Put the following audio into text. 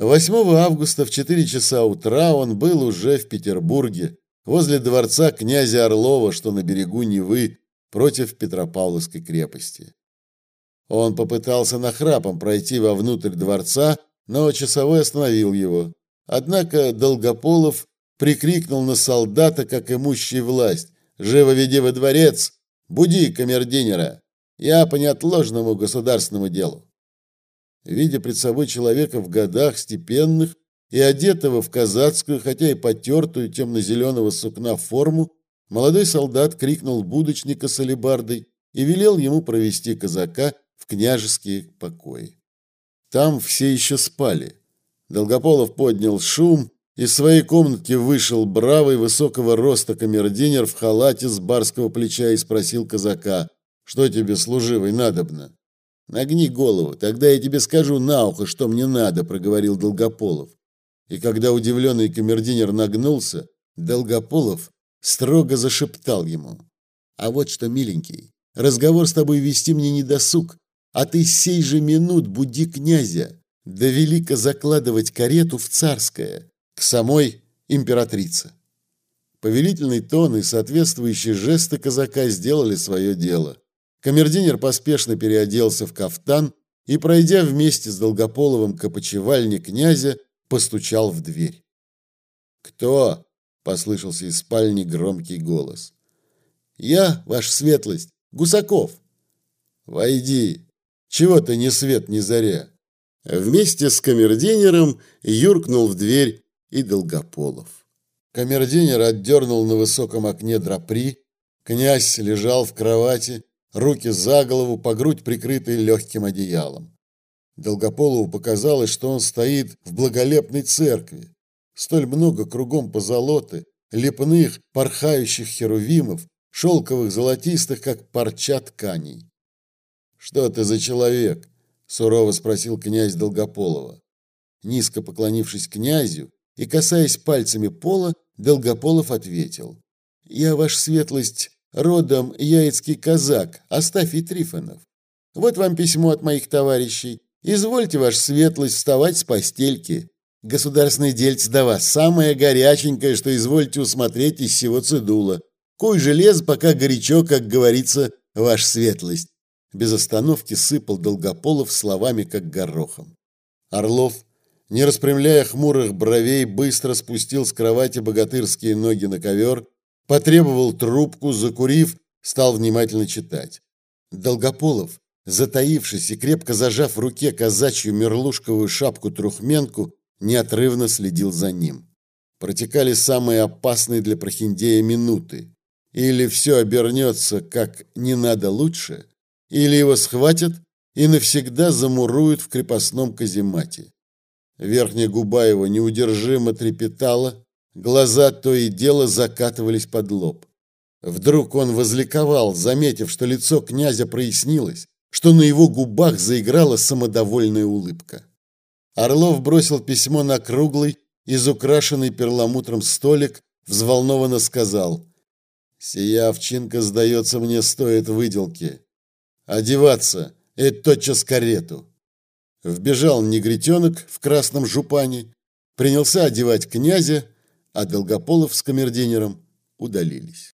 8 августа в 4 часа утра он был уже в Петербурге, возле дворца князя Орлова, что на берегу Невы, против Петропавловской крепости. Он попытался нахрапом пройти вовнутрь дворца, но часовой остановил его. Однако Долгополов прикрикнул на солдата, как имущий власть. «Живо веди во дворец! Буди камердинера! Я по неотложному государственному делу!» Видя пред собой человека в годах степенных и одетого в казацкую, хотя и потертую темно-зеленого сукна форму, молодой солдат крикнул будочника с алебардой и велел ему провести казака в княжеские покои. Там все еще спали. Долгополов поднял шум, из своей комнатки вышел бравый высокого роста камердинер в халате с барского плеча и спросил казака, «Что тебе, служивый, надобно?» «Нагни голову, тогда я тебе скажу на ухо, что мне надо», — проговорил Долгополов. И когда удивленный камердинер нагнулся, Долгополов строго зашептал ему. «А вот что, миленький, разговор с тобой вести мне не досуг, а ты сей же минут буди князя, да велико закладывать карету в царское, к самой императрице». Повелительный тон и соответствующие жесты казака сделали свое дело. Камердинер поспешно переоделся в кафтан и, пройдя вместе с Долгополовым к опочивальне князя, постучал в дверь. «Кто?» – послышался из спальни громкий голос. «Я, ваша светлость, Гусаков». «Войди. Чего ты ни свет, ни заря?» Вместе с камердинером юркнул в дверь и Долгополов. Камердинер отдернул на высоком окне драпри, князь лежал в кровати, руки за голову, по грудь прикрытые легким одеялом. Долгополову показалось, что он стоит в благолепной церкви. Столь много кругом позолоты, лепных, порхающих херувимов, шелковых золотистых, как парча тканей. «Что ты за человек?» – сурово спросил князь Долгополова. Низко поклонившись князю и касаясь пальцами пола, Долгополов ответил. «Я, ваша светлость, родом яицкий казак, Астафий Трифонов. Вот вам письмо от моих товарищей. Извольте, ваша светлость, вставать с постельки. Государственное дельце до вас самое горяченькое, что извольте усмотреть из всего цедула. Кой желез, пока горячо, как говорится, ваша светлость. Без остановки сыпал Долгополов словами, как горохом. Орлов, не распрямляя хмурых бровей, быстро спустил с кровати богатырские ноги на ковер потребовал трубку, закурив, стал внимательно читать. Долгополов, затаившись и крепко зажав в руке казачью мерлушковую шапку-трухменку, неотрывно следил за ним. Протекали самые опасные для прохиндея минуты. Или все обернется, как не надо лучше, или его схватят и навсегда замуруют в крепостном каземате. Верхняя губа его неудержимо трепетала, Глаза то и дело закатывались под лоб. Вдруг он возликовал, заметив, что лицо князя прояснилось, что на его губах заиграла самодовольная улыбка. Орлов бросил письмо на круглый, изукрашенный перламутром столик, взволнованно сказал «Сия овчинка, сдается мне, стоит выделки. Одеваться и тотчас карету». Вбежал негритенок в красном жупане, принялся одевать князя, а Долгополов с камердинером удалились.